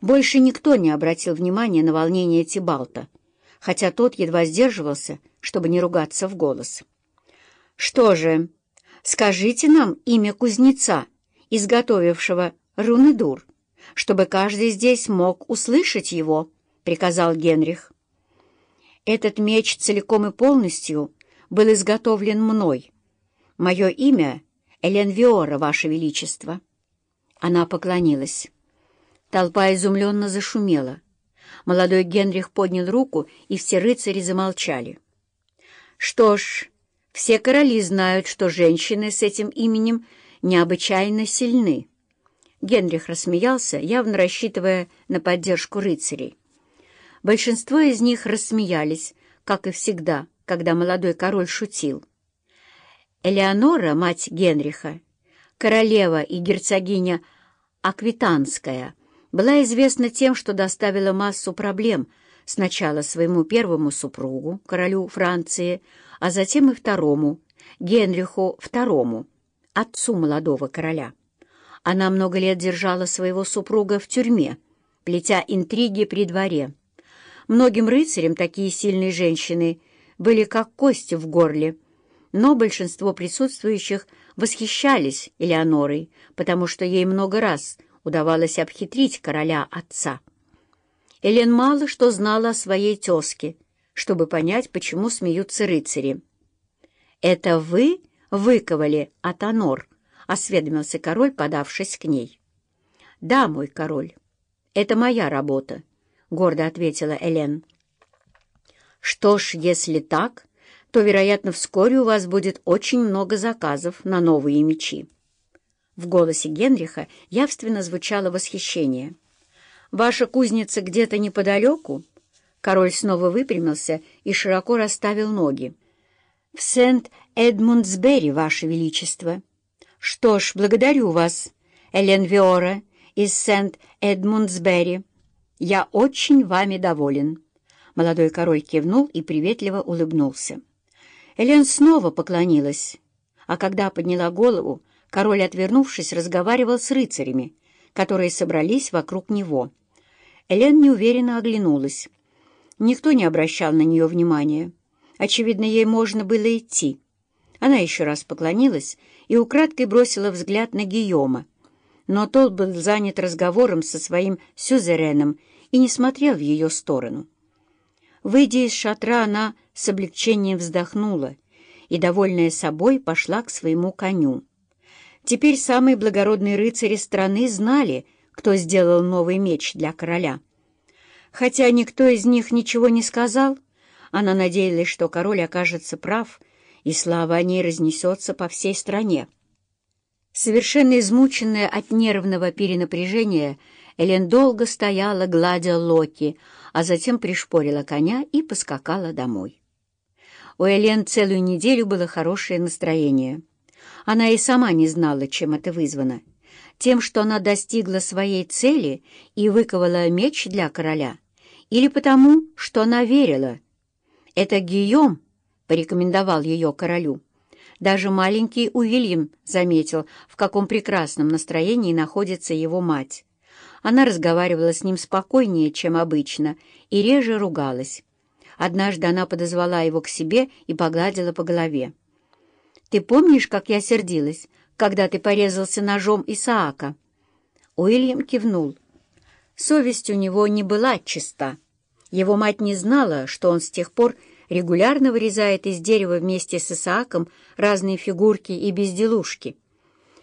Больше никто не обратил внимания на волнение Тибалта, хотя тот едва сдерживался, чтобы не ругаться в голос. «Что же, скажите нам имя кузнеца, изготовившего руны-дур, чтобы каждый здесь мог услышать его», — приказал Генрих. «Этот меч целиком и полностью был изготовлен мной. Мое имя — Элен Виора, Ваше Величество». Она поклонилась. Толпа изумленно зашумела. Молодой Генрих поднял руку, и все рыцари замолчали. «Что ж, все короли знают, что женщины с этим именем необычайно сильны». Генрих рассмеялся, явно рассчитывая на поддержку рыцарей. Большинство из них рассмеялись, как и всегда, когда молодой король шутил. Элеонора, мать Генриха, королева и герцогиня Аквитанская, была известна тем, что доставила массу проблем сначала своему первому супругу, королю Франции, а затем и второму, Генриху II, отцу молодого короля. Она много лет держала своего супруга в тюрьме, плетя интриги при дворе. Многим рыцарям такие сильные женщины были как кости в горле, но большинство присутствующих восхищались Элеонорой, потому что ей много раз удавалось обхитрить короля отца. Элен мало что знала о своей тезке, чтобы понять, почему смеются рыцари. «Это вы выковали Атонор?» — осведомился король, подавшись к ней. «Да, мой король, это моя работа», — гордо ответила Элен. «Что ж, если так, то, вероятно, вскоре у вас будет очень много заказов на новые мечи». В голосе Генриха явственно звучало восхищение. «Ваша кузница где-то неподалеку?» Король снова выпрямился и широко расставил ноги. «В Сент-Эдмундсбери, Ваше Величество!» «Что ж, благодарю вас, Элен Виора из Сент-Эдмундсбери. Я очень вами доволен». Молодой король кивнул и приветливо улыбнулся. Элен снова поклонилась, а когда подняла голову, Король, отвернувшись, разговаривал с рыцарями, которые собрались вокруг него. Элен неуверенно оглянулась. Никто не обращал на нее внимания. Очевидно, ей можно было идти. Она еще раз поклонилась и украдкой бросила взгляд на Гийома. Но тот был занят разговором со своим сюзереном и не смотрел в ее сторону. Выйдя из шатра, она с облегчением вздохнула и, довольная собой, пошла к своему коню. Теперь самые благородные рыцари страны знали, кто сделал новый меч для короля. Хотя никто из них ничего не сказал, она надеялась, что король окажется прав, и слава о ней разнесется по всей стране. Совершенно измученная от нервного перенапряжения, Элен долго стояла, гладя Локи, а затем пришпорила коня и поскакала домой. У Элен целую неделю было хорошее настроение. Она и сама не знала, чем это вызвано. Тем, что она достигла своей цели и выковала меч для короля, или потому, что она верила. Это Гийом порекомендовал ее королю. Даже маленький Уильям заметил, в каком прекрасном настроении находится его мать. Она разговаривала с ним спокойнее, чем обычно, и реже ругалась. Однажды она подозвала его к себе и погладила по голове. Ты помнишь, как я сердилась, когда ты порезался ножом Исаака?» Уильям кивнул. Совесть у него не была чиста. Его мать не знала, что он с тех пор регулярно вырезает из дерева вместе с Исааком разные фигурки и безделушки —